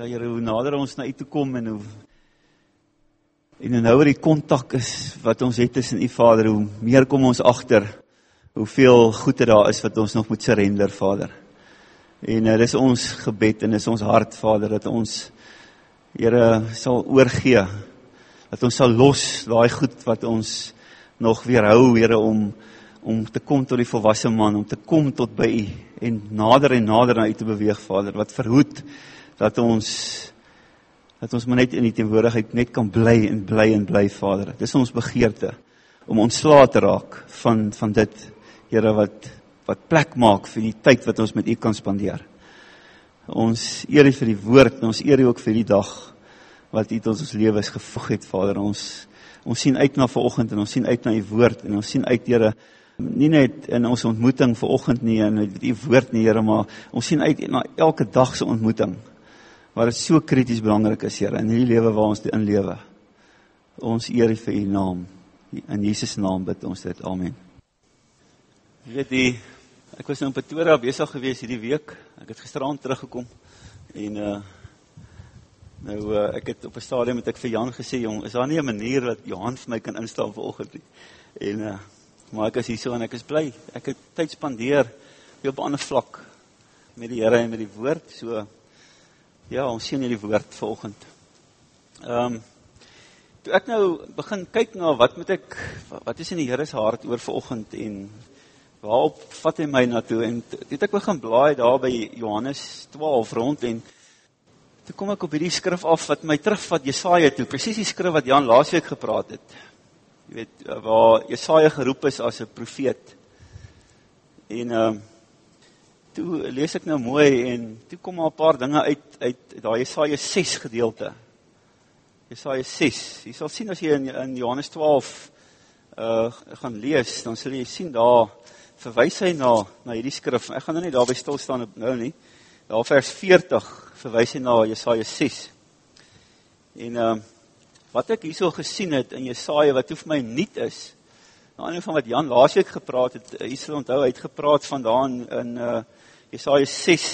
Ja, Here, hoe nader ons na U toe kom en hoe en hoe nouer die kontak is wat ons het tussen U Vader, hoe meer kom ons agter hoeveel goede daar is wat ons nog moet surrender, Vader. En uh, dis ons gebed en dis ons hart, Vader, dat ons Here sal oorgee. Dat ons sal los daai goed wat ons nog weerhou, Here, om om te kom tot die volwasse man, om te kom tot by U en nader en nader na U te beweeg, Vader, wat verhoed dat ons dat ons maar net in die teenwoordigheid net kan bly en bly en bly Vader. Dis ons begeerte om ontslae te raak van van dit Here wat wat plek maak vir die tyd wat ons met U kan spandeer. Ons eer U vir die woord en ons eer U ook vir die dag wat U tot ons lewens gevoeg het Vader. Ons ons sien uit na vanoggend en ons sien uit na U woord en ons sien uit Here nie net in ons ontmoeting vanoggend nie en met U woord nie Here, maar ons sien uit na elke dag se ontmoeting waar dit so krities belangrik is, Here, in hierdie lewe waar ons in lewe. Ons eer vir U naam. In Jesus naam bid ons dit. Amen. Jy weet die ek was nou in Pretoria besig gewees hierdie week. Ek het gisteraand teruggekom en uh nou uh, ek het op 'n stadium met ek vir Jan gesê, jong, is daar nie 'n manier dat Johan vir my kan instel vanoggend nie? En uh maar ek is hier so en ek is bly. Ek het tyd spandeer op 'n ander vlak met die Here en met die woord. So Ja, ons sien hierdie woord vanoggend. Ehm um, toe ek nou begin kyk na wat moet ek wat is in die Here se hart oor vanoggend en waarop vat hy my na toe en het ek begin blaai daar by Johannes 12 rond en toe kom ek op hierdie skrif af wat my terugvat Jesaja toe, presies die skrif wat Jan laasweek gepraat het. Jy weet waar Jesaja geroep is as 'n profeet. En ehm um, toe lees ek nou mooi en toe kom maar 'n paar dinge uit uit daai Jesaja 6 gedeelte. Jesaja 6. Jy sal sien as jy in, in Johannes 12 uh gaan lees, dan sal jy sien daar verwys hy na na hierdie skrif. Ek gaan nou nie daarby stil staan nou nie. Daar vers 40 verwys hy na Jesaja 6. En ehm uh, wat ek hierso gesien het in Jesaja wat hoef my nuut is. Nou een van wat Jan laasweek gepraat het, hy sal onthou hy het gepraat van daan in uh Jesaja 6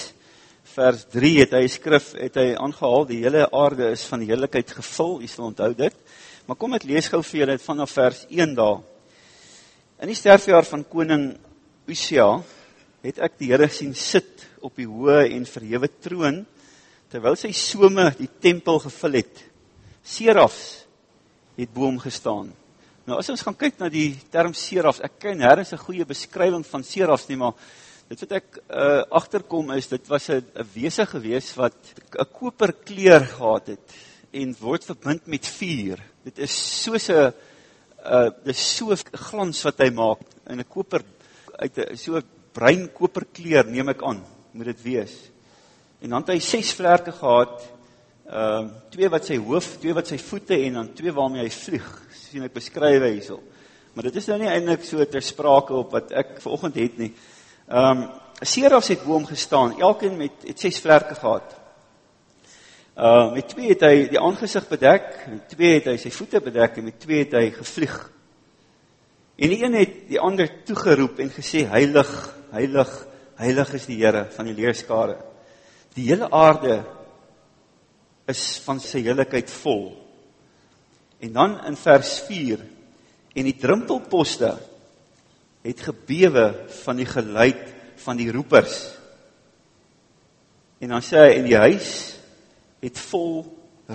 vers 3 het hy skrif het hy aangehaal die hele aarde is van die heiligheid gevul, jy sal onthou dit. Maar kom ek lees gou vir julle vanaf vers 1 daar. In die sterfjaar van koning Usia het ek die Here sien sit op die hoë en verhewe troon terwyl sy some die tempel gevul het. Serafs het bo hom gestaan. Nou as ons gaan kyk na die term serafs, ek ken nêrens 'n goeie beskrywing van serafs nie, maar Dit wat ek uh agterkom is dit was 'n 'n wese gewees wat 'n koper kleur gehad het en word verbind met vuur. Dit is soos 'n uh dis so glans wat hy maak in 'n koper uit 'n so bruin koper kleur neem ek aan, moet dit wees. En dan het hy ses vlerke gehad. Uh, twee wat sy hoof, twee wat sy voete en dan twee waarmee hy vlieg. sien ek beskryf hyso. Maar dit is nou nie eintlik so ter sprake op wat ek vanoggend het nie. Ehm um, Serafs het bo hom gestaan, elkeen met het ses vlerke gehad. Ehm uh, met twee het hy die aangesig bedek, met twee het hy sy voete bedek en met twee het hy gevlieg. En die een het die ander toegeroep en gesê heilig, heilig, heilig is die Here van die leerskare. Die hele aarde is van sy heiligheid vol. En dan in vers 4 en die drempelposte het gebewe van die geluid van die roepers. En dan sê hy en die huis het vol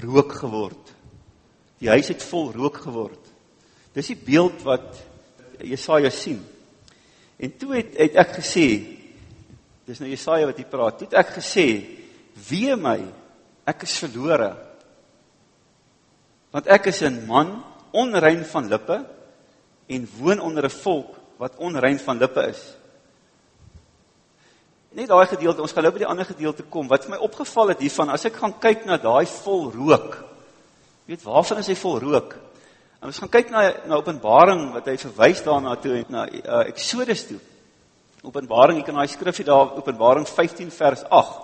rook geword. Die huis het vol rook geword. Dis die beeld wat Jesaja sien. En toe het, het ek gesê dis nou Jesaja wat hier praat. Toe het ek gesê wee my ek is verlore. Want ek is 'n man onrein van lippe en woon onder 'n volk wat onrein van lippe is. Net daai gedeelte, ons gaan nou by die ander gedeelte kom. Wat my opgeval het hiervan, as ek gaan kyk na daai vol rook. Weet waarvan is hy vol rook? En ons gaan kyk na na Openbaring wat hy verwys daarna toe na uh, Exodus toe. Openbaring, jy kan daai skrifgie daar Openbaring 15 vers 8.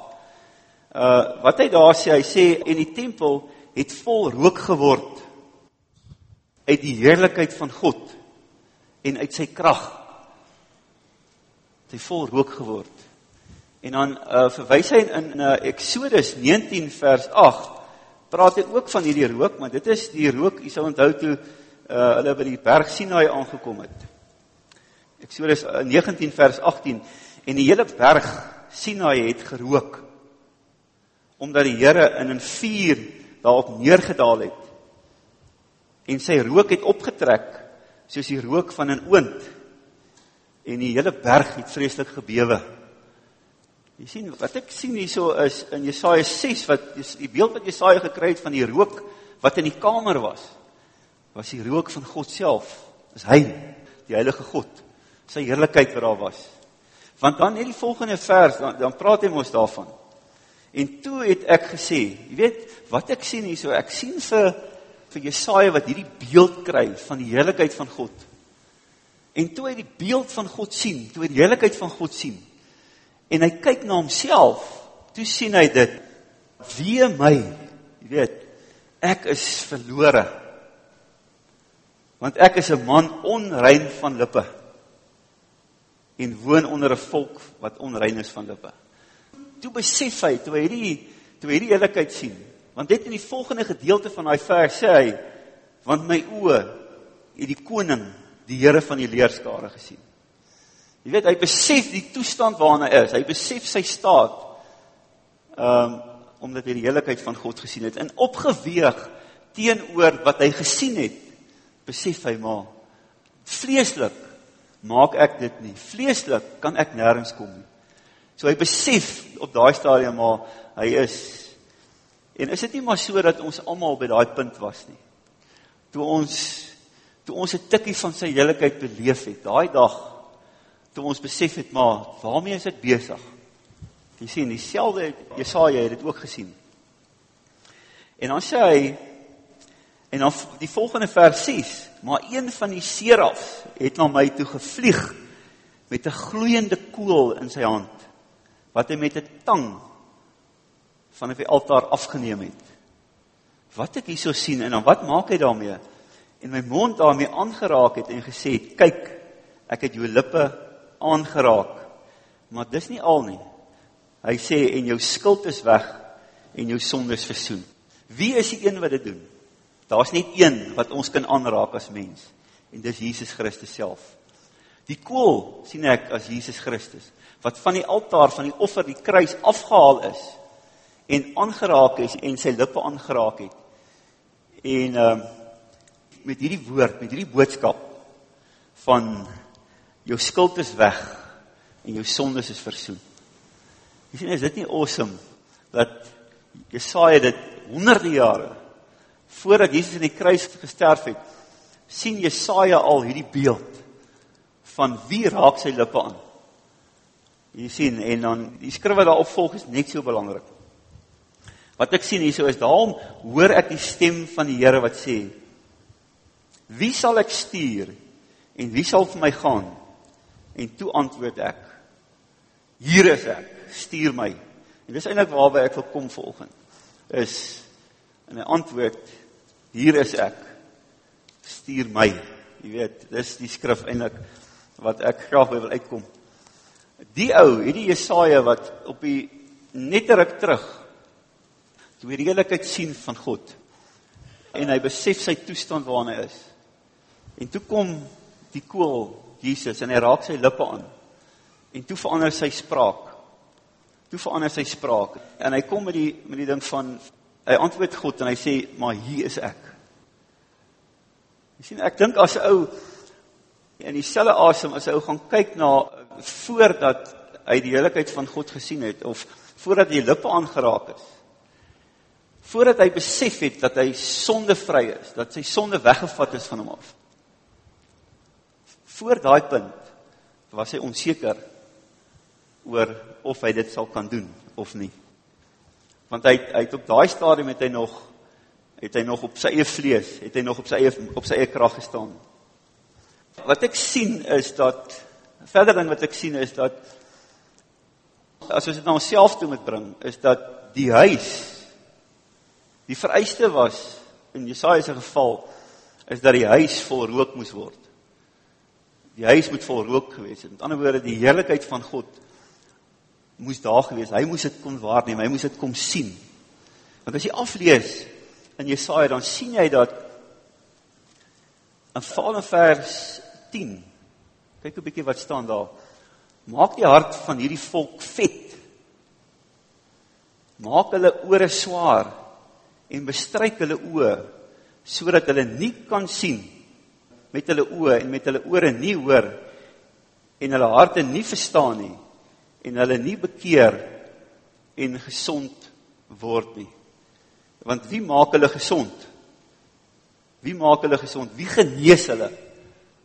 Uh wat hy daar sê, hy sê en die tempel het vol rook geword uit die heerlikheid van God en uit sy krag. Hy vol rook geword. En dan uh, verwys hy in uh, Eksodus 19 vers 8 praat hy ook van hierdie rook, maar dit is die rook, jy sal onthou toe uh, hulle by die berg Sinai aangekom het. Eksodus 19 vers 18 en die hele berg Sinai het gerook omdat die Here in 'n vuur daarop neergedaal het. En sy rook het opgetrek soos die rook van 'n oond. En die hele berg het vreeslik gebewe. Jy sien wat ek sien hierso is in Jesaja 6 wat die beeld wat Jesaja gekry het van die rook wat in die kamer was was die rook van God self. Is hy, die heilige God. Sy heerlikheid wat daar was. Want dan net die volgende vers dan dan praat hy mos daarvan. En toe het ek gesê, jy weet, wat ek sien hierso, ek sien vir vir Jesaja wat hierdie beeld kry van die heerlikheid van God. En toe hy die beeld van God sien, toe hy die heerlikheid van God sien, en hy kyk na homself, toe sien hy dit, wie my, jy weet, ek is verlore. Want ek is 'n man onrein van lippe en woon onder 'n volk wat onrein is van lippe toe besef hy toe hy hierdie toe hierdie heiligheid sien. Want dit in die volgende gedeelte van daai vers sê hy want my oë het die koning, die Here van die leerskare gesien. Jy weet hy besef die toestand waarna hy is. Hy besef sy staat. Um, omdat hy die heiligheid van God gesien het en opgeweeg teenoor wat hy gesien het, besef hy maar vleeslik maak ek dit nie. Vleeslik kan ek nêrens kom nie. So hy besef op daai stadium maar hy is en is dit nie maar so dat ons almal by daai punt was nie. Toe ons toe ons 'n tikkie van sy heiligheid beleef het, daai dag toe ons besef het maar waarmee is ek besig? Jy sien dieselfde Jesaja het dit ook gesien. En dan sê hy en dan die volgende vers 6, maar een van die serafs het na my toe gevlieg met 'n gloeiende kool in sy hand wat hy met 'n tang van op die altaar afgeneem het. Wat ek hierso sien en dan wat maak hy daarmee? En my mond daarmee aangeraak het en gesê, "Kyk, ek het jou lippe aangeraak." Maar dis nie al nie. Hy sê en jou skuld is weg en jou sondes versoen. Wie is die een wat dit doen? Daar's net een wat ons kan aanraak as mens en dis Jesus Christus self. Die kool sien ek as Jesus Christus wat van die altaar van die offer die kruis afgehaal is en aangeraak is en sy lippe aangeraak het. En ehm uh, met hierdie woord, met hierdie boodskap van jou skuld is weg en jou sondes is versoen. Jy sien is dit nie awesome dat Jesaja dit honderde jare voordat Jesus in die kruis gesterf het, sien Jesaja al hierdie beeld van wie raak sy lippe aan? Jy sien en dan die skrif wat daarop volg is net so belangrik. Wat ek sien hierso is daarom hoor ek die stem van die Here wat sê: Wie sal ek stuur en wie sal vir my gaan? En toe antwoord ek: Hier is ek, stuur my. En dis eintlik waarby ek wil kom vanoggend. Is in 'n antwoord: Hier is ek, stuur my. Jy weet, dis die skrif eintlik wat ek graag wil uitkom. Die ou, hierdie Jesaja wat op die netterik terug toe die heiligheid sien van God en hy besef sy toestand waarin hy is. En toe kom die koel Jesus en hy raak sy lippe aan. En toe verander sy spraak. Toe verander sy spraak en hy kom met die met die ding van hy antwoord God en hy sê maar hier is ek. Jy sien ek dink as 'n ou in dieselfde asem as hy ou gaan kyk na voordat hy die heiligheid van God gesien het of voordat hy lippe aangeraak is. Voordat hy besef het dat hy sondevry is, dat sy sonde weggevat is van hom af. Voor daai punt was hy onseker oor of hy dit sal kan doen of nie. Want hy hy het op daai stadium het hy nog het hy nog op sy eie vlees, het hy nog op sy eie op sy eie krag gestaan. Wat ek sien is dat verder ding wat ek sien is dat as ons dit na onsself toe moet bring, is dat die huis die vereiste was in Jesaja se geval is dat die huis vol rook moes word. Die huis moet vol rook gewees het. Met ander woorde, die heerlikheid van God moes daar gewees. Hy moes dit kon waarneem. Hy moes dit kom sien. Want as jy aflees in Jesaja dan sien jy dat in Vader vers 10 kyk 'n bietjie wat staan daar. Maak die hart van hierdie volk vet. Maak hulle ore swaar en bestryk hulle oë sodat hulle nie kan sien met hulle oë en met hulle ore nie hoor en hulle harte nie verstaan nie en hulle nie bekeer en gesond word nie. Want wie maak hulle gesond? Wie maak hulle gesond? Wie genees hulle?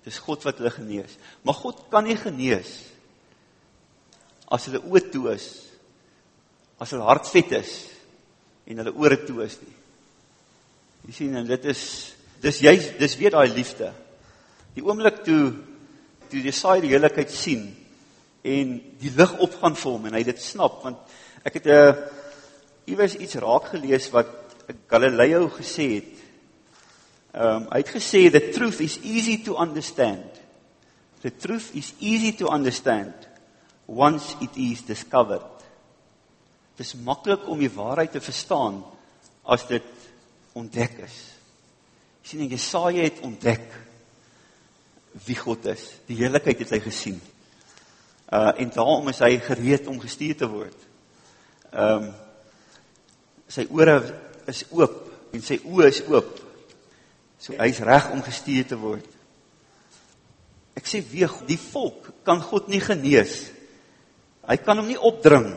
Dis God wat hulle genees. Maar God kan nie genees as hulle oë toe is. As hulle hart vet is en hulle ore toe is nie. Jy sien en dit is dis jy dis weer daai liefde. Die oomblik toe toe Jesaja die heiligheid sien en die lig opgaan vir hom en hy dit snap want ek het uh, iewers iets raak gelees wat Galileo gesê het. Um, hy het gesê the truth is easy to understand. The truth is easy to understand once it is discovered. Dit is maklik om die waarheid te verstaan as dit ontdek is. Jy sien Jesaja het ontdek wie God is. Die heiligheid het hy gesien. Uh en daarom is hy gereed om gestuur te word. Ehm um, sy ore is oop en sy oë is oop. So hy's reg om gestuur te word. Ek sê wie die volk kan God nie genees. Hy kan hom nie opdring.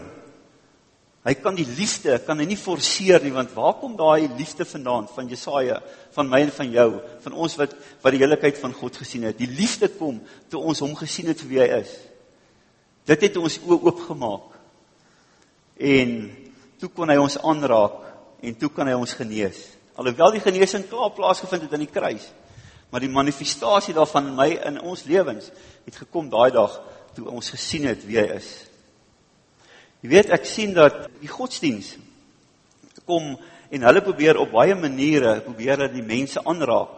Hy kan die liefde kan hy nie forceer nie want waar kom daai liefde vandaan van Jesaja, van my en van jou, van ons wat wat die heiligheid van God gesien het. Die liefde kom toe ons hom gesien het wie hy is. Dit het ons oë oopgemaak. En toe kon hy ons aanraak en toe kan hy ons genees. Alhoewel die genesing klaar plaasgevind het aan die kruis, maar die manifestasie daarvan in my in ons lewens het gekom daai dag toe ons gesien het wie hy is. Jy weet ek sien dat die godsdiens kom en hulle probeer op baie maniere probeer dat die mense aanraak.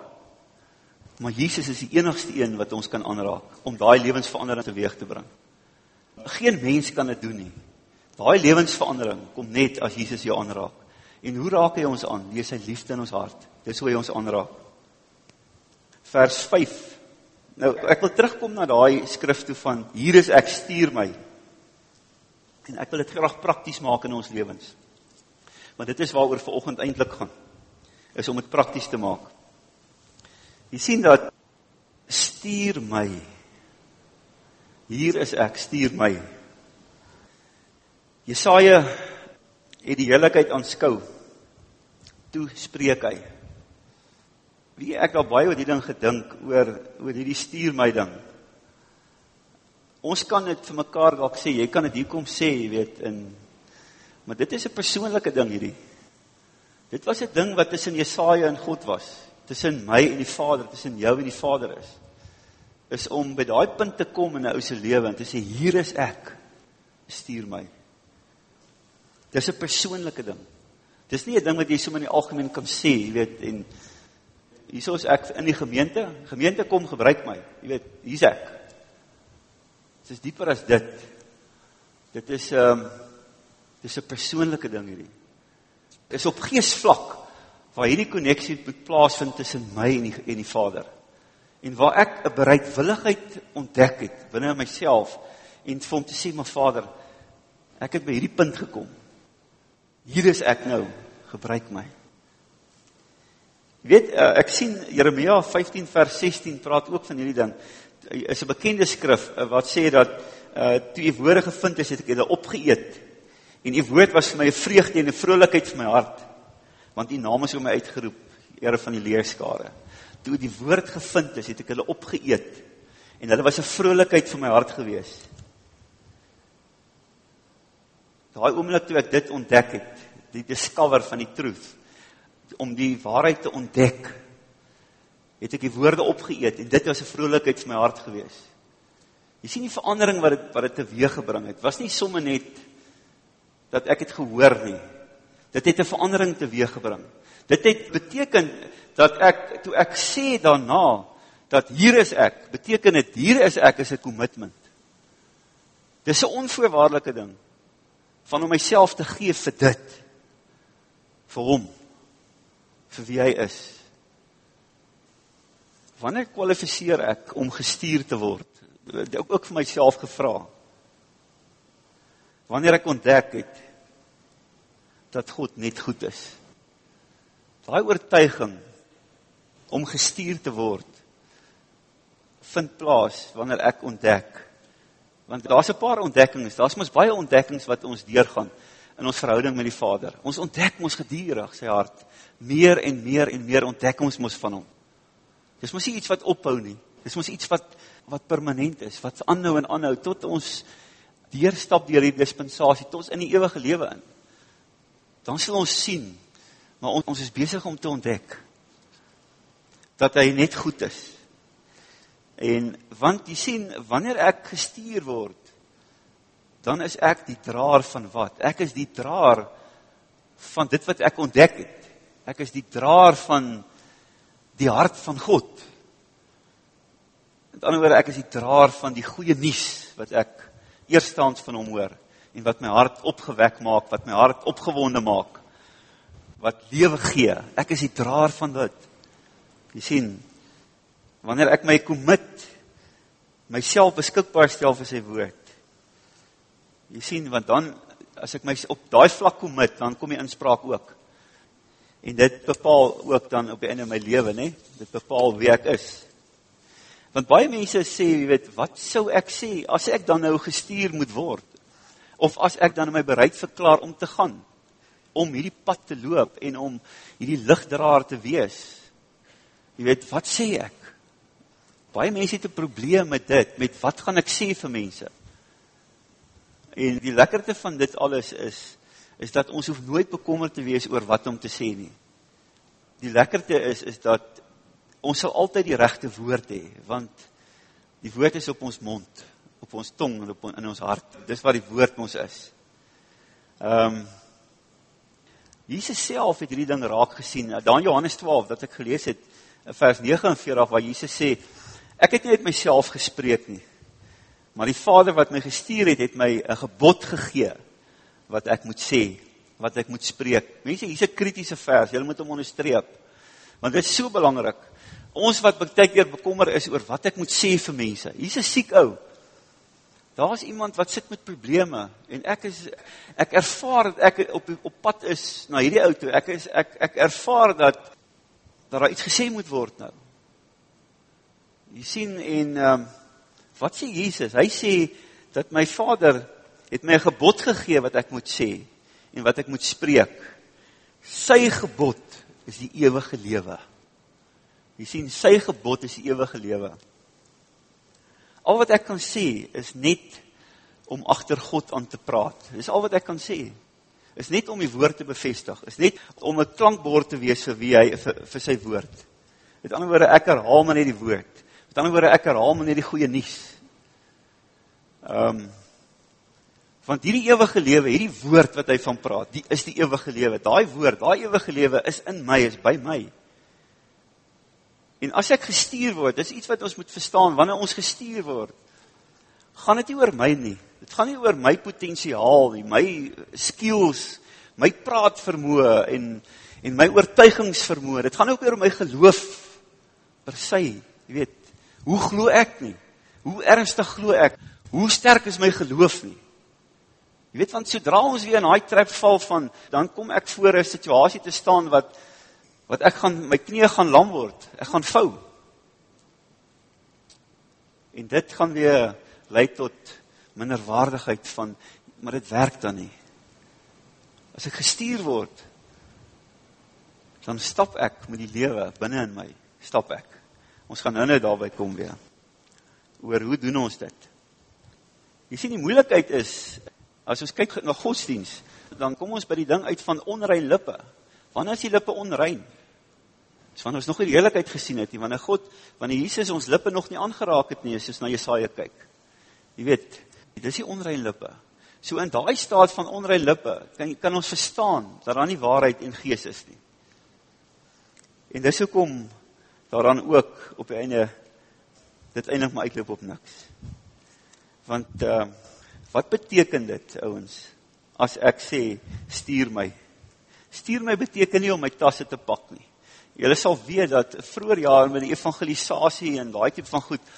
Maar Jesus is die enigste een wat ons kan aanraak om daai lewensverandering teweeg te bring. Geen mens kan dit doen nie. Daai lewensverandering kom net as Jesus jou aanraak. En hoe raak hy ons aan? Deur sy liefde in ons hart. Dis hoe hy ons aanraak. Vers 5. Nou ek wil terugkom na daai skrif toe van hier is ek stuur my. En ek wil dit graag prakties maak in ons lewens. Want dit is waaroor vanoggend eintlik gaan. Is om dit prakties te maak. Jy sien dat stuur my. Hier is ek, stuur my. Jesaja het die heiligheid aanskou. Toe spreek hy. Wie ek al baie oor die ding gedink oor oor hierdie stuur my ding. Ons kan dit vir mekaar dalk sê, jy kan dit hier kom sê, jy weet, in maar dit is 'n persoonlike ding hierdie. Dit was 'n ding wat tussen Jesaja en God was, tussen my en die Vader, tussen jou en die Vader is. Is om by daai punt te kom in 'n ou se lewe en te sê hier is ek. Stuur my. Dis 'n persoonlike ding. Dis nie 'n ding wat jy sommer in die algemeen kan sê, jy weet, en hieso is ek in die gemeente, gemeente kom gebruik my. Jy weet, hier's ek. Dit is dieper as dit. Dit is um, dis 'n persoonlike ding hierdie. Dis op geesvlak waar hierdie koneksie moet plaasvind tussen my en die en die Vader. En waar ek 'n bereidwilligheid ontdek het binne myself en vir hom te sê, "Maar Vader, ek het by hierdie punt gekom hier is ek nou, gebruik my. Jy weet, uh, ek sien Jeremia 15 vers 16 praat ook van hierdie ding. Is 'n bekende skrif uh, wat sê dat uh toe u woorde gevind is, het ek hulle opgeëet. En u woord was vir my 'n vreugde en 'n vrolikheid vir my hart, want u naam is oor my uitgeroep, Here van die leerskare. Toe die woord gevind is, het ek hulle opgeëet. En hulle was 'n vrolikheid vir my hart gewees. Daai oomblik toe ek dit ontdek het, die discover van die truth om die waarheid te ontdek, het ek die woorde opgeëet en dit was 'n vrolikheid vir my hart gewees. Jy sien die verandering wat dit wat dit teweeggebring het. Was nie sommer net dat ek het gehoor nie. Dit het 'n verandering teweeggebring. Dit het beteken dat ek toe ek sê daarna dat hier is ek, beteken dit hier is ek is 'n commitment. Dis 'n onvoorwaardelike ding. van om myself te gee vir dit vir hom vir wie hy is wanneer kwalifiseer ek om gestuur te word ook ook vir myself gevra wanneer ek ontdek het dat God net goed is daai oortuiging om gestuur te word vind plaas wanneer ek ontdek Want daar's 'n paar ontdekkings. Daar's mos baie ontdekkings wat ons deurgaan in ons verhouding met die Vader. Ons ontdek mos gedurig sy hart. Meer en meer en meer ontdek ons van hom. Dis mos nie iets wat ophou nie. Dis mos iets wat wat permanent is, wat aanhou en aanhou tot ons deurstap deur hierdie dispensasie tot ons in die ewige lewe in. Dan sal ons sien, maar ons, ons is besig om te ontdek dat hy net goed is En want jy sien, wanneer ek gestuur word, dan is ek die draer van wat? Ek is die draer van dit wat ek ontdek het. Ek is die draer van die hart van God. Met ander woorde, ek is die draer van die goeie nuus wat ek eerstens van hom hoor en wat my hart opgewek maak, wat my hart opgewonde maak, wat lewe gee. Ek is die draer van dit. Jy sien, wanneer ek my commit myself beskikbaar stel vir sy woord. Jy sien want dan as ek my op daai vlak commit, dan kom die inspraak ook. En dit bepaal ook dan op die einde my lewe, nê? Dit bepaal wie ek is. Want baie mense sê, jy weet, wat sou ek sê as ek dan nou gestuur moet word? Of as ek dan my bereid verklaar om te gaan, om hierdie pad te loop en om hierdie ligdraer te wees? Jy weet, wat sê ek? Baie mense het 'n probleem met dit, met wat gaan ek sê vir mense? En die lekkerte van dit alles is is dat ons hoef nooit bekommerd te wees oor wat om te sê nie. Die lekkerte is is dat ons sal altyd die regte woord hê, want die woord is op ons mond, op ons tong en op in ons hart. Dis wat die woord ons is. Um, Jesus self het hierdie ding raak gesien. Dan Johannes 12 dat ek gelees het, vers 49 waar Jesus sê Ek het nie uit myself gespreek nie. Maar die Vader wat my gestuur het, het my 'n gebod gegee wat ek moet sê, wat ek moet spreek. Mense, hier's 'n kritiese vers. Jy moet hom onderstreep. Want dit is so belangrik. Ons wat baie keer bekommer is oor wat ek moet sê vir mense. Hier's 'n siek ou. Daar's iemand wat sit met probleme en ek is ek ervaar dat ek op op pad is na hierdie ou toe. Ek is ek ek ervaar dat daar iets gesê moet word nou. Jy sien en um, wat sê Jesus? Hy sê dat my Vader het my 'n gebod gegee wat ek moet sê en wat ek moet spreek. Sy gebod is die ewige lewe. Jy sien sy gebod is die ewige lewe. Al wat ek kan sê is net om agter God aan te praat. Dis al wat ek kan sê. Is net om die woord te bevestig. Is net om 'n klankbord te wees vir wie hy vir, vir sy woord. Met ander woorde ek herhaal maar net die woord. Met ander woorde ek herhaal maar net die goeie nuus. Ehm um, want hierdie ewige lewe, hierdie woord wat hy van praat, die is die ewige lewe. Daai woord, daai ewige lewe is in my, is by my. En as ek gestuur word, dis iets wat ons moet verstaan, wanneer ons gestuur word, gaan dit nie oor my nie. Dit gaan nie oor my potensiaal nie, my skills, my praat vermoë en en my oortuigingsvermoë. Dit gaan ook oor my geloof per se, jy weet. Hoe glo ek nie? Hoe ernstig glo ek? Hoe sterk is my geloof nie? Jy weet want sodra ons weer in daai trap val van dan kom ek voor 'n situasie te staan wat wat ek gaan my knieë gaan lam word. Ek gaan vou. En dit gaan weer lei tot minderwaardigheid van maar dit werk dan nie. As ek gestuur word dan stap ek met die lewe binne in my. Stap ek. Ons gaan nou-nou daarby kom weer. Oor hoe doen ons dit? Jy sien die moeilikheid is as ons kyk na godsdiens, dan kom ons by die ding uit van onrein lippe. Wanneer is die lippe onrein? Dis wanneer ons nog die heiligheid gesien het nie, wanneer God, wanneer Jesus ons lippe nog nie aangeraak het nie, as ons na Jesaja kyk. Jy weet, dis die onrein lippe. So in daai staat van onrein lippe kan kan ons verstaan dat daar nie waarheid en gees is nie. En dis hoekom daaraan ook op die einde dit eintlik maar uitloop op niks. Want uh wat beteken dit ouens as ek sê stuur my. Stuur my beteken nie om my tasse te pak nie. Julle sal weet dat vroeër jare met die evangelisasie en daai tipe van goed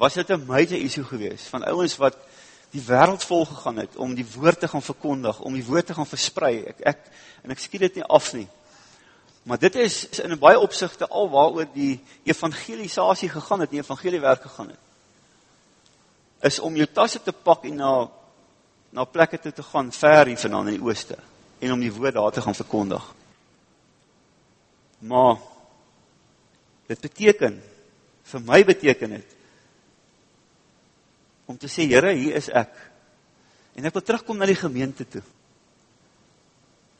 was dit 'n major issue geweest van ouens wat die wêreld vol gegaan het om die woord te gaan verkondig, om die woord te gaan versprei. Ek ek en ek skiet dit nie af nie. Maar dit is in baie opsigte alwaaroor die evangelisasie gegaan het, die evangeliewerk gegaan het. Is om jou tasse te pak en na na plekke toe te gaan ver hier vanaand in die ooste en om die woord daar te gaan verkondig. Maar dit beteken vir my beteken dit om te sê Here, hier is ek. En ek wil terugkom na die gemeente toe.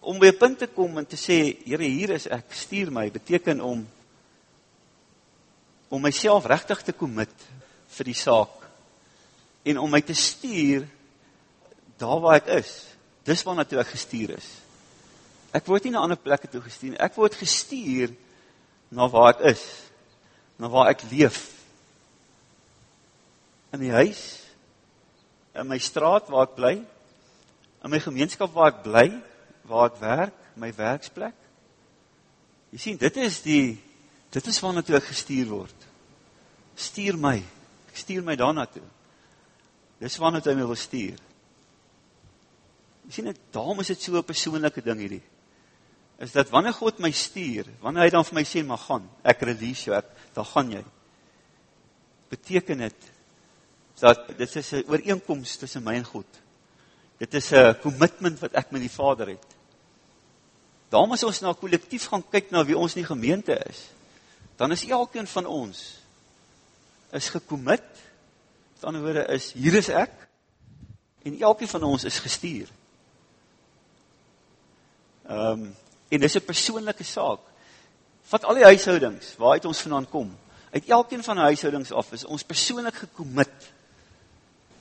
Om by 'n punt te kom en te sê Here, hier is ek, stuur my, beteken om om myself regtig te kommit vir die saak en om my te stuur daar waar ek is. Dis waarna toe ek gestuur is. Ek word nie na ander plekke toe gestuur nie. Ek word gestuur na waar ek is. Na waar ek leef. In die huis, in my straat waar ek bly, in my gemeenskap waar ek bly, waar ek werk, my werksplek. Jy sien, dit is die dit is waarna toe ek gestuur word. Stuur my. Ek stuur my daarna toe. Dis waarna hy my wil stuur. Jy sien dit, daarom is dit so 'n persoonlike ding hierdie. Is dat wanneer God my stuur, wanneer hy dan vir my sê maar gaan, ek release jou, ek, dan gaan jy. Beteken dit dat dit is 'n ooreenkoms tussen my en God. Dit is 'n kommitment wat ek met die Vader het. Daarom as ons na kollektief gaan kyk na wie ons in die gemeente is, dan is elkeen van ons is gekommit. Met ander woorde is hier is ek en elkeen van ons is gestuur. Um, en dis 'n persoonlike saak. Vat al die huishoudings waaruit ons vanaand kom. Uit elkeen van die huishoudings af is ons persoonlik gekommit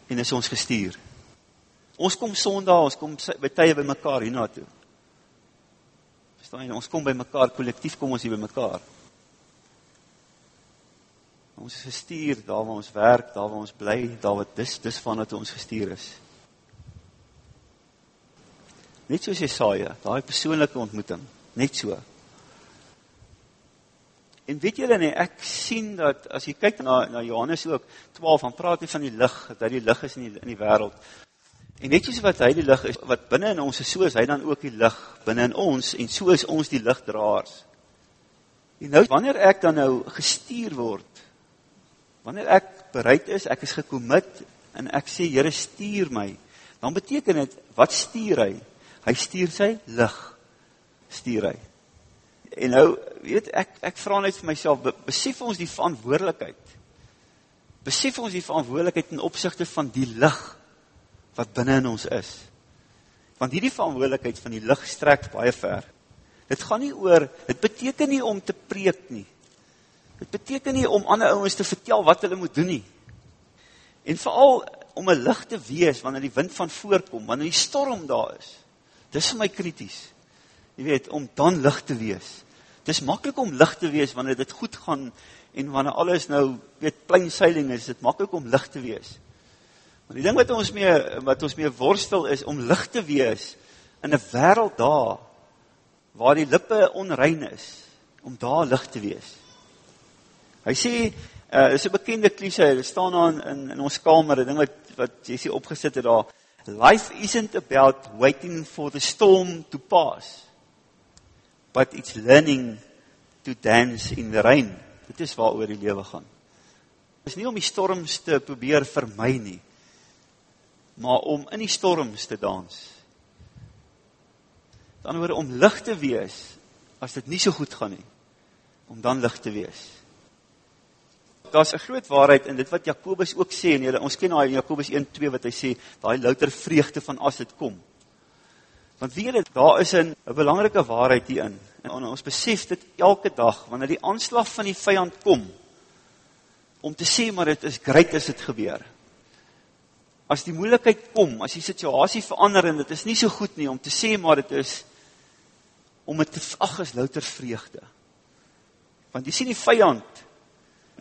en is ons gestuur. Ons kom Sondag, ons kom by tye by mekaar hiernatoe. Verstaan jy? Ons kom by mekaar kollektief kom ons hier by mekaar. Ons is gestuur daar waar ons werk, daar waar ons bly, daar wat dis dis vanaf toe ons gestuur is. Net soos Jesaja, daai persoonlike ontmoeting, net so. En weet julle nie, ek sien dat as jy kyk na na Johannes ook 12 van praat hy van die lig, dat die lig is in die in die wêreld. En net soos wat hy die lig is wat binne in ons is, so is hy dan ook die lig binne in ons en so is ons die ligdraers. En nou wanneer ek dan nou gestuur word, wanneer ek bereid is, ek is gekommit en ek sê Here stuur my, dan beteken dit wat stuur hy? Hy stuur sy lig stuur hy. En nou, weet ek ek vra net vir myself, besef ons die verantwoordelikheid. Besef ons die verantwoordelikheid in opsigte van die lig wat binne in ons is. Want hierdie verantwoordelikheid van die lig strek baie ver. Dit gaan nie oor dit beteken nie om te preek nie. Dit beteken nie om ander ouens te vertel wat hulle moet doen nie. En veral om 'n lig te wees wanneer die wind van voorkom, wanneer die storm daar is. Dis vir my krities. Jy weet, om dan lig te wees. Dis maklik om lig te wees wanneer dit goed gaan en wanneer alles nou weet plain sailing is, dit maklik om lig te wees. Maar die ding wat ons mee wat ons mee worstel is om lig te wees in 'n wêreld daar waar die lippe onrein is, om daar lig te wees. Hy sê, uh, is 'n bekende klise, dit staan daar in in ons kamer, 'n ding wat wat Jessie opgesit het daar. Life isn't about waiting for the storm to pass, but it's learning to dance in the rain. Dit is waaroor die lewe gaan. Dit is nie om die storms te probeer vermy nie, maar om in die storms te dans. Dan word om lig te wees as dit nie so goed gaan nie, om dan lig te wees daar's 'n groot waarheid in dit wat Jakobus ook sê en julle ons ken daai Jakobus 1:2 wat hy sê daai louter vreugde van as dit kom. Want weet jy daar is 'n belangrike waarheid hierin. En ons besef dit elke dag wanneer die aanslag van die vyand kom om te sê maar dit is great as dit gebeur. As die moeilikheid kom, as die situasie verander en dit is nie so goed nie om te sê maar dit is om dit te ag is louter vreugde. Want jy sien die vyand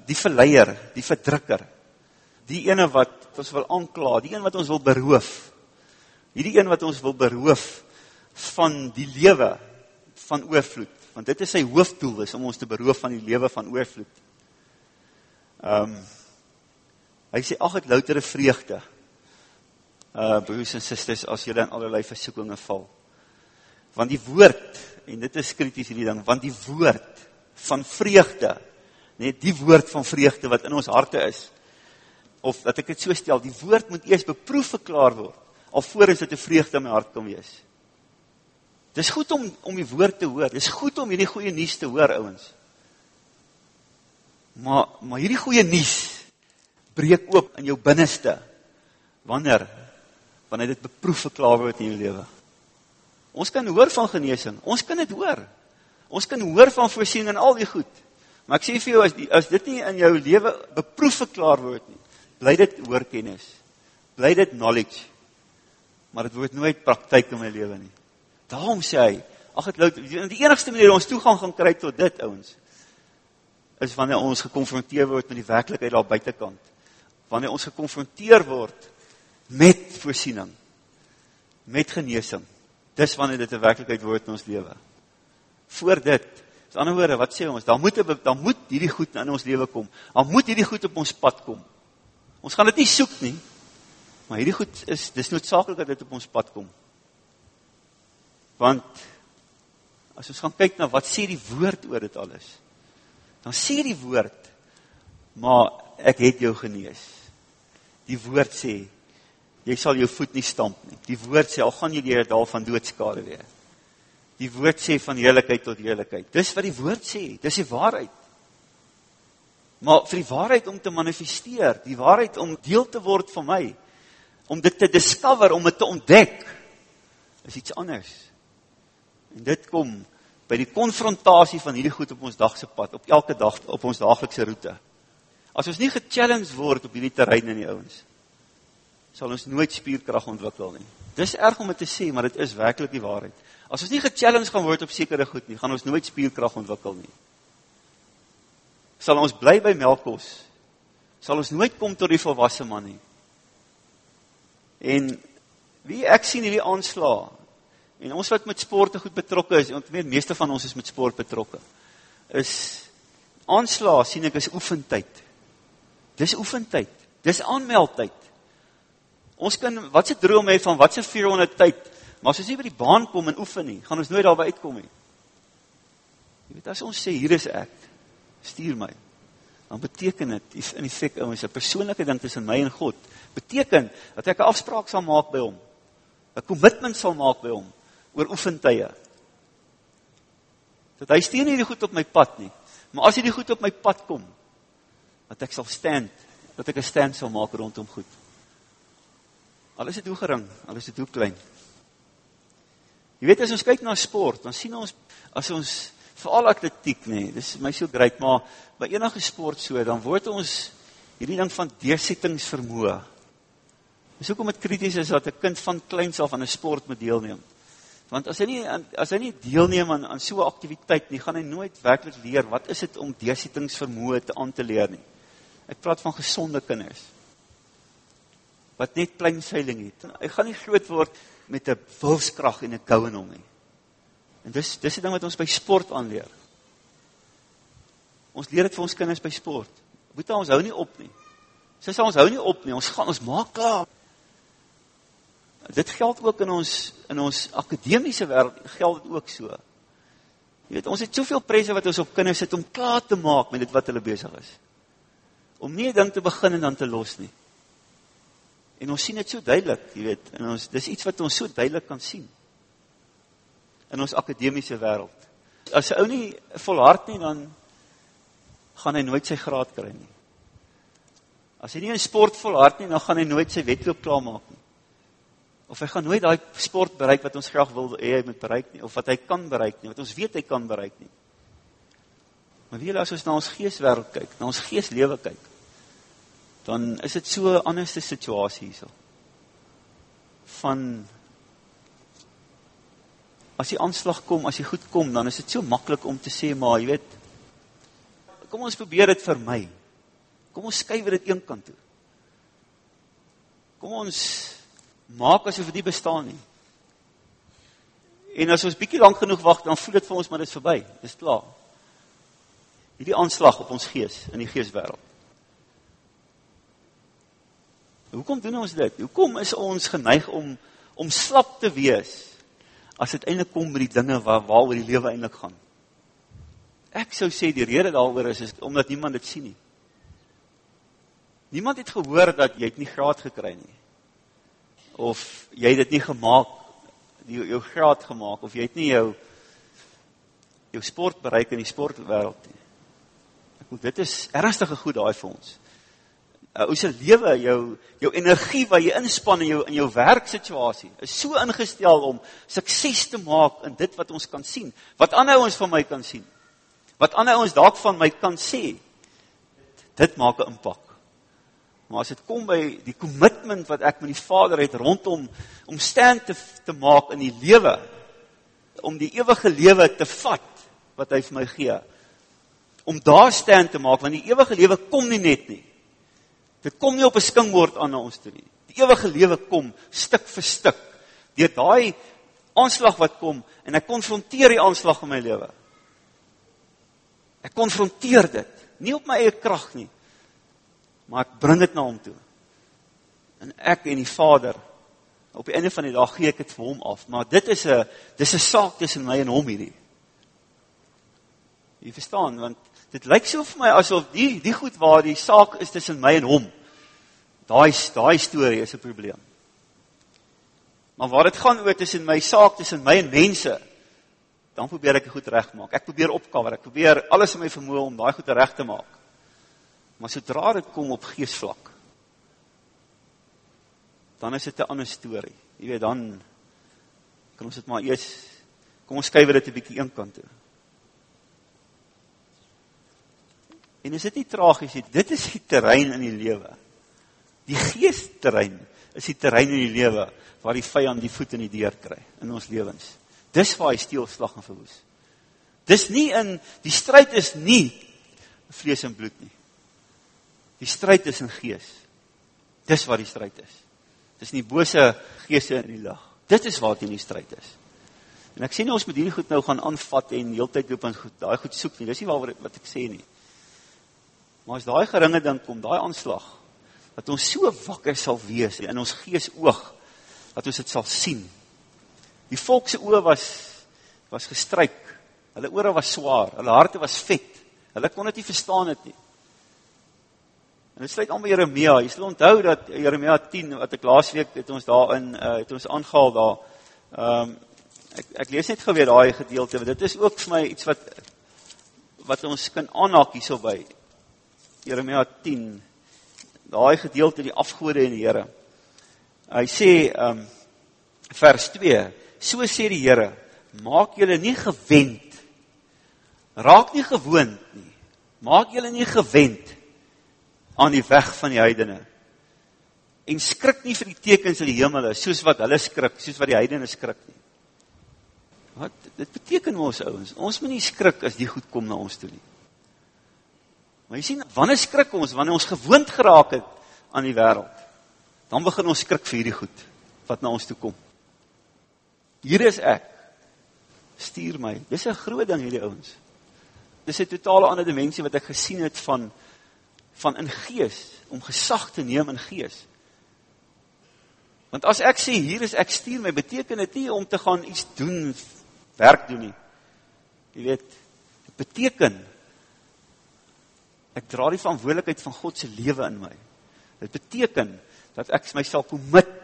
die verleier, die verdrukker, die ene wat ons wil aankla, die een wat ons wil beroof. Hierdie een wat ons wil beroof van die lewe van oorvloed, want dit is sy hoofdoel is om ons te beroof van die lewe van oorvloed. Um, hy sê ag ek loutere vreugde. Uh broers en susters as julle in allerlei versoekinge val. Want die woord en dit is krities hierdie ding, want die woord van vreugde, net die woord van vreugde wat in ons harte is, of dat ek dit so stel, die woord moet eers beproef verklaar word, alvorens dit 'n vreugde in my hart kan wees. Dis goed om om die woord te hoor. Dis goed om hierdie goeie nuus te hoor, ouens. Maar maar hierdie goeie nuus breek oop in jou binneste wanneer wanneer dit beproef verklaar word in jou lewe. Ons kan hoor van genesing. Ons kan dit hoor. Ons kan hoor van voorsiening en al die goed. Maar ek sê vir jou as die, as dit nie in jou lewe beproef verklaar word nie, bly dit hoorkennis. Bly dit knowledge. Maar dit word nooit praktyk in my lewe nie. Daarom sê hy, ag dit loop die enigste manier ons toegang gaan kry tot dit ouens is wanneer ons gekonfronteer word met die werklikheid daar buitekant. Wanneer ons gekonfronteer word met voorsiening, met genesing. Dis wanneer dit 'n werklikheid word in ons lewe. Voor dit, met ander woorde, wat sê ons? Daar moet dan moet hierdie goed in ons lewe kom. Daar moet hierdie goed op ons pad kom. Ons gaan dit nie soek nie. Maar hierdie goed is dis noodsaaklik dat dit op ons pad kom. Want as ons gaan kyk na wat sê die woord oor dit alles, dan sê die woord, maar ek het jou genees. Die woord sê jy sal jou voet nie stamp nie. Die woord sê al gaan jy deur daal van doodskade weer. Die woord sê van heerlikheid tot heerlikheid. Dis wat die woord sê, dis die waarheid. Maar vir die waarheid om te manifesteer, die waarheid om deel te word van my, om dit te discover, om dit te ontdek, is iets anders. En dit kom by die konfrontasie van hierdie goed op ons dagse pad, op elke dag op ons daaglikse roete. As ons nie gechallenged word op hierdie terrein in die ouens, sal ons nooit spierkrag ontwikkel nie. Dis erg om dit te sê, maar dit is werklik die waarheid. As ons nie gechallenged gaan word op sekere goed nie, gaan ons nooit spierkrag ontwikkel nie. Sal ons bly by melkkos, sal ons nooit kom tot die volwasse man nie. En wie ek sien hierdie aanslae en ons wat met sporte goed betrokke is, want die meeste van ons is met sport betrokke. Is aanslae sien ek is oefentyd. Dis oefentyd. Dis aanmeldtyd. Ons kan wat se droom hê van wat se 400 tyd, maar as ons nie by die baan kom en oefen nie, gaan ons nooit daarby uitkom nie. Jy weet as ons sê hier is ek, stuur my. Dan beteken dit in effek ouens 'n persoonlike ding tussen my en God. Beteken dat ek 'n afspraak sal maak by hom. 'n Kommitment sal maak by hom oor oefentye. Dat hy steen nie die goed op my pad nie. Maar as hy die goed op my pad kom, dat ek sal stand, dat ek 'n stand sal maak rondom goed. Al is dit hoe gering, al is dit hoe klein. Jy weet as ons kyk na sport, dan sien ons as ons veral atletiek nê, nee, dis my so great, maar by enige sport so, dan word ons hierdie ding van deursettingsvermoë. Dis hoekom dit krities is dat 'n kind van kleins af aan 'n sport moet deelneem. Want as hy nie as hy nie deelneem aan aan so 'n aktiwiteit nie, gaan hy nooit werklik leer wat is dit om deursettingsvermoë te aan te leer nie. Ek praat van gesonde kinders wat net klein seiling het. Hy gaan nie groot word met 'n wilskrag en 'n gou in hom. En dis dis die ding wat ons by sport aanleer. Ons leer dit vir ons kinders by sport. Moet ons hou nie op nie. Sy sê ons hou nie op nie. Ons gaan ons maak klaar. Dit geld ook in ons in ons akademiese wêreld geld dit ook so. Jy weet, ons het soveel presse wat ons op kinders sit om klaar te maak met dit wat hulle besig is. Om nie 'n ding te begin en dan te los nie. En ons sien dit so duidelik, jy weet, en ons dis iets wat ons so duidelik kan sien in ons akademiese wêreld. As 'n ou nie volhard nie, dan gaan hy nooit sy graad kry nie. As hy nie in sport volhard nie, dan gaan hy nooit sy wedloop klaarmaak nie. Of hy gaan nooit daai sport bereik wat ons graag wil hê hy moet bereik nie, of wat hy kan bereik nie, wat ons weet hy kan bereik nie. Maar wie as ons na ons geeswêreld kyk, na ons geeslewe kyk, dan is dit so 'n anderste situasie hierso. Van as die aanslag kom, as die goed kom, dan is dit so maklik om te sê maar, jy weet, kom ons probeer dit vir my. Kom ons skuif dit een kant toe. Kom ons maak asof dit bestaan nie. En as ons bietjie lank genoeg wag, dan voel dit vir ons maar dit is verby. Dis klaar. Hierdie aanslag op ons gees in die geeswêreld. Hoekom doen ons dit? Hoekom is ons geneig om om slap te wees as dit eintlik kom by die dinge waar waaroor die lewe eintlik gaan? Ek sou sê die rede daaroor is is omdat niemand dit sien nie. Niemand het gehoor dat jy dit nie graad gekry nie. Of jy dit nie gemaak jou, jou graad gemaak of jy het nie jou jou sport bereik in die sportwêreld nie. Ek wil dit is ernstige goed daai vir ons. Uh, ou se lewe, jou jou energie wat jy inspann in jou in jou werksituasie is so ingestel om sukses te maak in dit wat ons kan sien. Wat aanhou ons van my kan sien? Wat aanhou ons dalk van my kan sê? Dit maak 'n impak. Maar as dit kom by die kommitment wat ek met die Vader het rondom om stand te te maak in die lewe om die ewige lewe te vat wat hy vir my gee. Om daar stand te maak want die ewige lewe kom nie net nie. Dit kom nie op 'n skinkbord aan na ons toe nie. Die ewige lewe kom stuk vir stuk deur daai aanslag wat kom en ek konfronteer die aanslag in my lewe. Ek konfronteer dit, nie op my eie krag nie, maar ek bring dit na hom toe. En ek en die Vader op die einde van die dag gee ek dit vir hom af, maar dit is 'n dis 'n saak tussen my en hom hierdie. Jy verstaan want dit lyk so vir my asof die die goed waar die saak is tussen my en hom. Daai daai storie is 'n probleem. Maar waar dit gaan oor tussen my saak tussen my en mense, dan probeer ek dit goed regmaak. Ek probeer opcover, ek probeer alles in my vermoë om daai goed reg te maak. Maar sodra dit kom op geesvlak, dan is dit 'n ander storie. Jy weet dan kan ons dit maar eers kom ons skuif dit 'n bietjie eenkant toe. En is dit nie tragies nie? Dit is die terrein in die lewe. Die geesterrein is die terrein in die lewe waar die vyand die voet in die deur kry in ons lewens. Dis waar hy steel slag en verwoes. Dis nie in die stryd is nie vlees en bloed nie. Die stryd is in gees. Dis waar die stryd is. Dis nie bose geeste in die lig. Dit is waar die stryd is. En ek sê nie ons moet hierdie goed nou gaan aanvat en heeltyd loop en goed, daai goed soek nie. Dis nie waaroor wat ek sê nie. Maar as daai geringe ding kom, daai aanslag, dat ons so wakker sal wees in ons gees oog dat ons dit sal sien. Die volk se oë was was gestryk. Hulle ore was swaar, hulle harte was vet. Hulle kon dit nie verstaan het nie. En dit sluit aan by Jeremia. Jy sal onthou dat Jeremia 10 wat ek laasweek het ons daarin uh, het ons aangehaal daar. Ehm um, ek ek lees net gou weer daai gedeelte want dit is ook vir my iets wat wat ons kan aanhaak hierso by. Jeremia 10 daai gedeelte die afgode en die Here. Hy sê um, vers 2: So sê die Here, maak julle nie gewend. Raak nie gewoond nie. Maak julle nie gewend aan die weg van die heidene. En skrik nie vir die tekens in die hemel soos wat hulle skrik, soos wat die heidene skrik nie. Wat dit beteken ons ouens, ons moet nie skrik as die goed kom na ons toe nie. Maar jy sien, wanneer skrik ons wanneer ons gewoond geraak het aan die wêreld? Dan begin ons skrik vir hierdie goed wat na ons toe kom. Hier is ek. Stuur my. Dis 'n groot ding hierdie ouens. Dis 'n totale ander dimensie wat ek gesien het van van in gees om gesag te neem in gees. Want as ek sê hier is ek stuur my beteken dit nie om te gaan iets doen werk doen nie. Jy weet, dit beteken ek dra die verantwoordelikheid van God se lewe in my. Dit beteken dat ek myself commit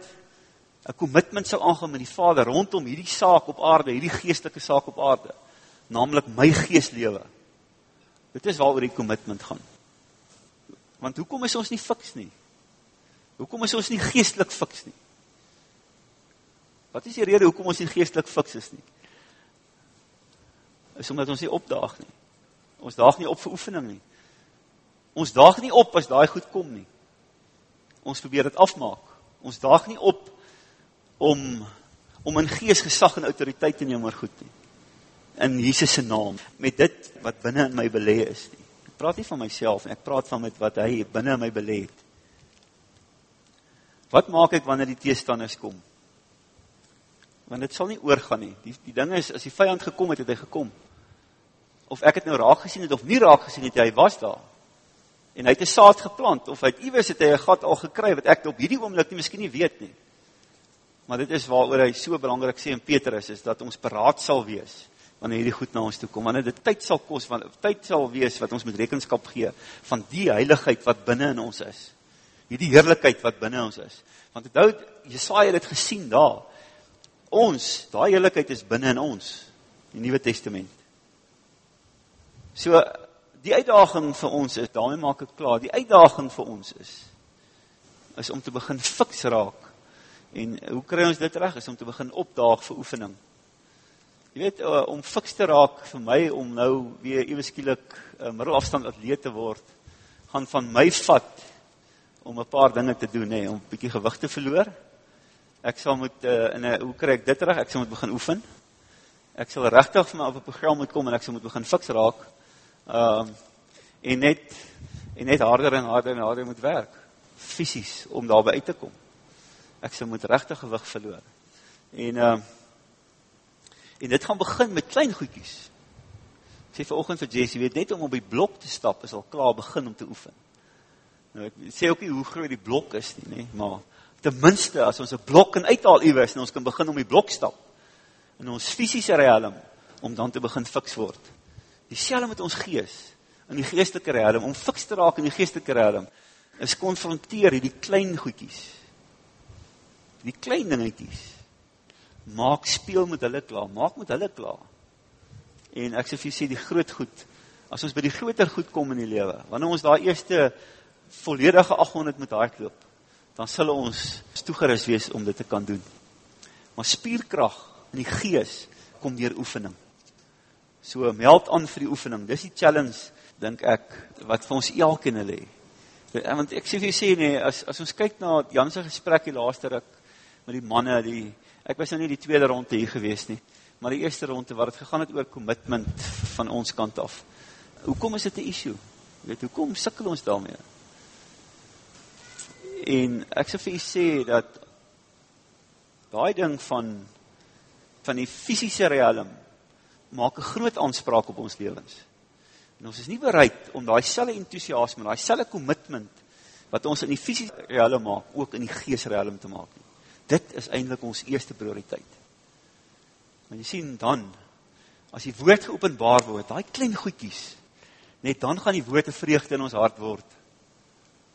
'n kommitment sou aangaan met die Vader rondom hierdie saak op aarde, hierdie geestelike saak op aarde, naamlik my geeslewe. Dit is waaroor die kommitment gaan. Want hoekom is ons nie fiks nie? Hoekom is ons nie geestelik fiks nie? Wat is die rede hoekom ons nie geestelik fiks is nie? Is omdat ons nie opdaag nie. Ons daag nie op vir oefening nie. Ons daag nie op as daai goed kom nie. Ons probeer dit afmaak. Ons daag nie op om om in gees gesag en autoriteit te neem oor goed nie. In Jesus se naam met dit wat binne in my belê is nie praat nie van myself en ek praat van met wat hy binne my belê het. Wat maak ek wanneer die teestanders kom? Want dit sal nie oorgaan nie. Die die ding is as die vyand gekom het, het hy gekom. Of ek het nou raak gesien het of nie raak gesien het, hy was daar. En hy het 'n saad geplant of hy het iewers het hy 'n gat al gekry wat ek op hierdie oomblik nie miskien nie weet nie. Maar dit is waaroor hy so belangrik sê in Petrus is dat ons paraat sal wees wanneer hierdie goed na ons toe kom. Wanneer dit tyd sal kos, want tyd sal wees wat ons moet rekenskap gee van die heiligheid wat binne in ons is. Hierdie heerlikheid wat binne ons is. Want onthou Jesaja het dit gesien daar. Ons, daai heerlikheid is binne in ons. Die Nuwe Testament. So die uitdaging vir ons is, daarmee maak ek klaar, die uitdaging vir ons is is om te begin fiks raak. En hoe kry ons dit reg? Is om te begin opdaag vir oefening. Jy weet uh, om fiks te raak vir my om nou weer ewe skielik uh, middelafstand atleet te word, gaan van my vat om 'n paar dinge te doen, nê, om 'n bietjie gewig te verloor. Ek sal moet uh, in 'n hoe kry ek dit reg? Ek sal moet begin oefen. Ek sal regtig vir my op 'n program moet kom en ek sal moet begin fiks raak. Ehm uh, en net en net harder en harder en harder moet werk fisies om daarby uit te kom. Ek sal moet regtig gewig verloor. En ehm uh, En dit gaan begin met klein goedjies. Ek sê vanoggend vir Jessie, weet net om op die blok te stap is al klaar begin om te oefen. Nou ek sê ook nie hoe groot die blok is nie, nê, maar ten minste as ons 'n blok kan uithaal iewers en ons kan begin om die blok stap in ons fisiese riem om dan te begin fiks word. Dieselfde met ons gees, in die geestelike riem om fiks te raak in die geestelike riem is konfronteer hierdie klein goedjies. Die klein dingetjies maak speel met hulle klaar, maak met hulle klaar. En ek sê vir sê die groot goed, as ons by die groter goed kom in die lewe, wanneer ons daai eerste volledige 800 met hardloop, dan sal ons toegerus wees om dit te kan doen. Maar spierkrag in die gees kom deur oefening. So meld aan vir die oefening. Dis die challenge dink ek wat vir ons elkeen lê. Want ek sê vir julle sê nee, as as ons kyk na Jan se gesprek die laaste ruk met die manne, die Ek was nou nie die tweede ronde hier gewees nie, maar die eerste ronde waar dit gegaan het oor kommitment van ons kant af. Hoekom is dit 'n issue? Jy weet, hoekom sukkel ons daarmee? En ek sê vir u sê dat daai ding van van die fisiese riem maak 'n groot aanspraak op ons lewens. En ons is nie bereid om daai selfe entoesiasme, daai selfe kommitment wat ons in die fisiese riem maak, ook in die geesriem te maak nie. Dit is eintlik ons eerste prioriteit. Want jy sien dan as die woord geopenbaar word, daai klein goedjies, net dan gaan die woord 'n vreugde in ons hart word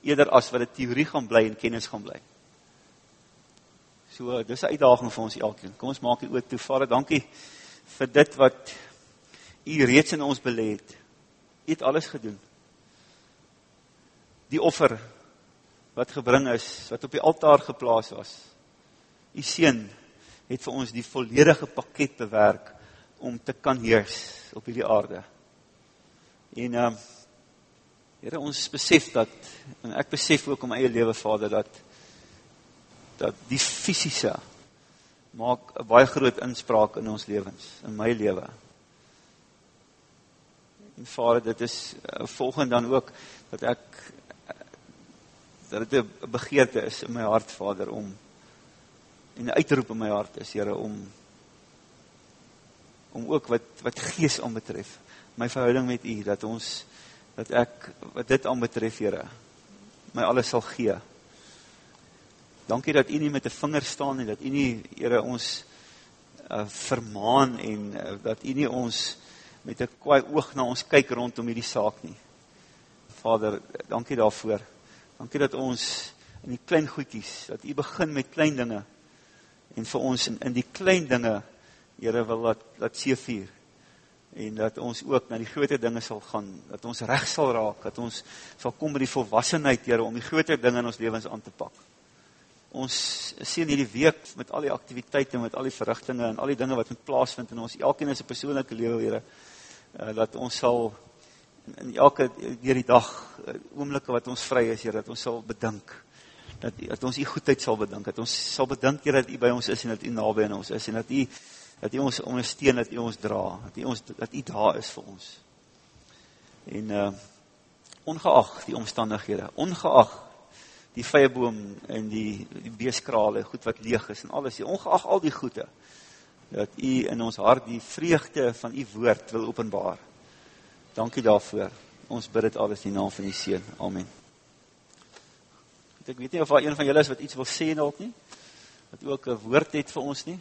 eerder as wat dit teorie gaan bly en kennis gaan bly. So dis 'n uitdaging vir ons elkeen. Kom ons maak dit oop toe. Vader, dankie vir dit wat U reeds in ons belê het. U het alles gedoen. Die offer wat gebring is, wat op die altaar geplaas was, U seun het vir ons die volledige pakket bewerk om te kan heers op hierdie aarde. En ehm uh, Here ons besef dat en ek besef ook in my eie lewe Vader dat dat die fisiese maak 'n baie groot inspraak in ons lewens, in my lewe. En Vader, dit is uh, volgens dan ook dat ek dat dit 'n begeerte is in my hart Vader om en 'n uitroep in my hart is Here om om ook wat wat gees aanbetref my verhouding met U dat ons dat ek wat dit aanbetref Here my alles sal gee. Dankie dat U nie met 'n vinger staan nie dat U nie Here ons uh, vermaan en uh, dat U nie ons met 'n kwaai oog na ons kyk rondom hierdie saak nie. Vader, dankie daarvoor. Dankie dat ons in die klein goedjies, dat U begin met klein dinge en vir ons in, in die klein dinge, Here wil laat, laat seevier, en dat ons ook na die grote dinge sal gaan, dat ons recht sal raak, dat ons sal kom met die volwassenheid, Here, om die grote dinge in ons levens aan te pak. Ons sien hierdie week met al die activiteite, met al die verrichtinge, en al die dinge wat met plaas vind, en ons elkeen is een persoonlijke lewe, Here, uh, dat ons sal, in elke, dier die dag, uh, oomlikke wat ons vry is, Here, dat ons sal bedink, dat, dat ons u goedheid sal bedink, dat ons sal bedink hier dat u by ons is en dat u nabij in ons is en dat u, dat u ons ondersteun, dat u ons dra, dat u, ons, dat u daar is vir ons. En uh, ongeacht die omstandighede, ongeacht die vyeboom en die die beeskrale, goed wat leeg is en alles, ongeag al die goede dat u in ons hart die vreugde van u woord wil openbaar. Dankie daarvoor. Ons bid dit alles in die naam van die Seun. Amen. Ek weet nie of daar een van julle is wat iets wil sê dalk nie. Wat ook 'n woord het vir ons nie.